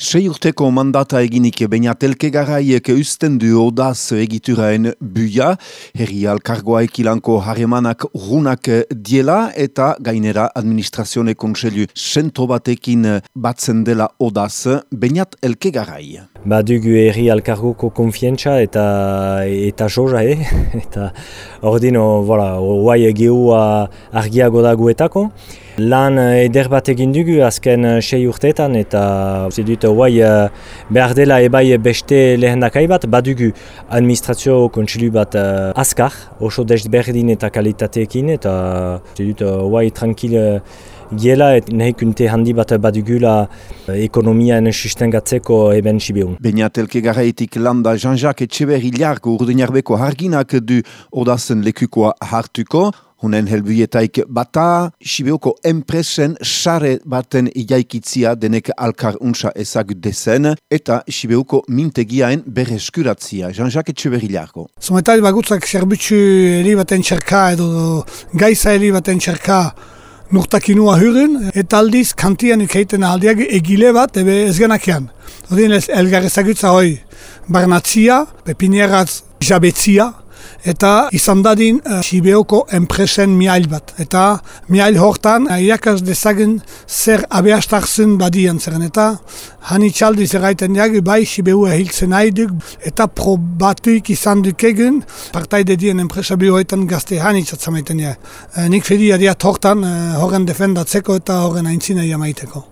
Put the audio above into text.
Sei urteko mandata eginik baina telke garaiek usten du odaz egituraen buia, herri alkargoa ekilanko harremanak runak diela eta gainera administrazione kontseilu sento batekin batzen dela odaz, bainat elke garai. Badugu herri alkargoko konfientza eta eta joza, eh? eta ordino, voilà, oai geua argiago da guetako. Lan eder bat egin dugu azken sei urteetan eta zidut oai behar dela ebai beste lehendakai bat badugu administrazio kontsilu bat azkar, oso desberdin eta kalitateekin eta zidut oai tranquil giela et nahikunte handi bat badugula ekonomia ene sustengatzeko eben sibeun. Beñatelke garaitik landa Jean-Jacques Etxeberri liarko urdinarbeko harginak du odazen lekukoa hartuko, Hunen helbuietaik bata, Sibeoko enpresen sare baten igaikitzia denek alkar unsa ezak dezen, eta Sibeoko mintegiaen berreskuratzia. Jean-Jacques Etxeberrilarko. Zometari bagutzak serbitzu heli baten txerka edo gaiza heli baten txerka nurtakinua hurren, eta aldiz kantian ikeiten aldiak egile bat ebe ez genakean. Odin elgarrezagutza hoi barnatzia, pepinieraz jabetzia, eta izan dadin uh, Sibeoko enpresen miail bat. Eta miail hortan, uh, irakaz dezagen zer abeastarzen badian zeren. Eta hani txaldi zerraiten diag, bai Sibeu ehiltzen nahi duk, eta probatuik izan duk egin, partai dedien enpresa bihoetan gazte hani txatzamaiten diag. Uh, nik fedi adiat hortan, uh, horren defendatzeko eta horren aintzina maiteko.